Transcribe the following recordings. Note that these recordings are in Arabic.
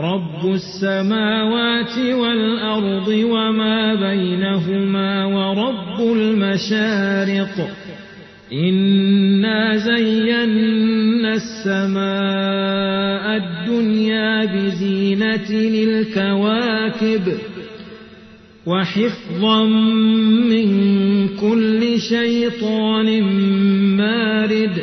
رب السماوات والأرض وما بينهما ورب المشارق إنا زينا السماء الدنيا بزينة للكواكب وحفظا من كل شيطان مارد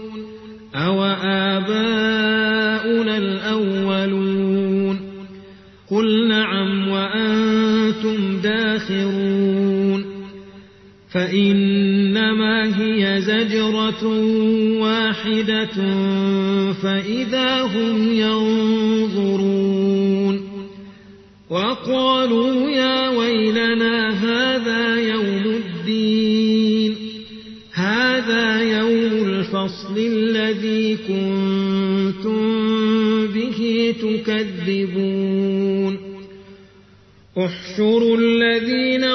فإنما هي زجرة واحدة فإذا هم ينظرون وقالوا يا ويلنا هذا يوم الدين هذا يوم الفصل الذي كنتم به تكذبون احشروا الذين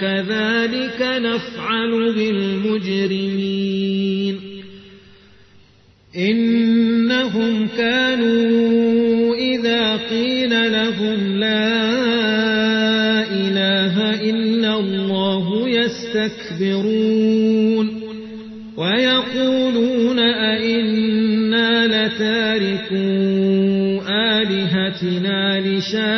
كذلك نفعل بالمجرمين. إنهم كانوا إذا قيل لهم لا إله إلا الله يستكبرون. ويقولون أئنا لتاركو آلهتنا لشاعر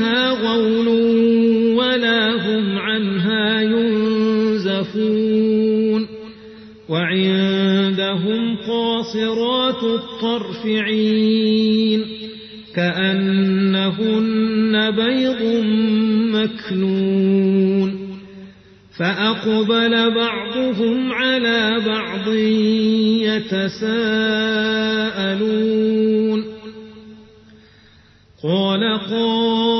فيها غول ولا هم عنها ينزفون. وعندهم قاصرات الطرف عين كأنهن بيض مكنون. فأقبل بعضهم على بعض يتساءلون. قال قائل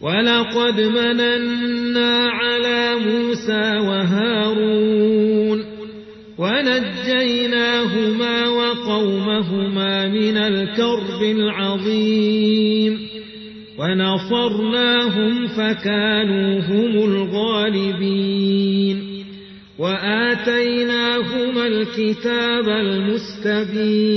ولقد مننا على موسى وهارون ونجيناهما وقومهما من الكرب العظيم ونصرناهم فكانوا هم الغالبين وآتيناهما الكتاب المستبين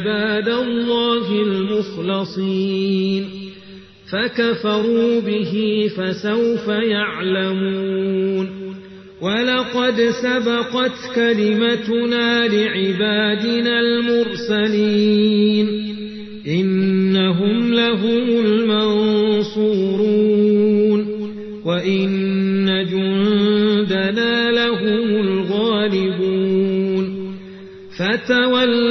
عباد الله المخلصين. فكفروا به فسوف يعلمون. ولقد سبقت كلمتنا لعبادنا المرسلين. إنهم لهم المنصورون. وإن جندنا لهم الغالبون. فتول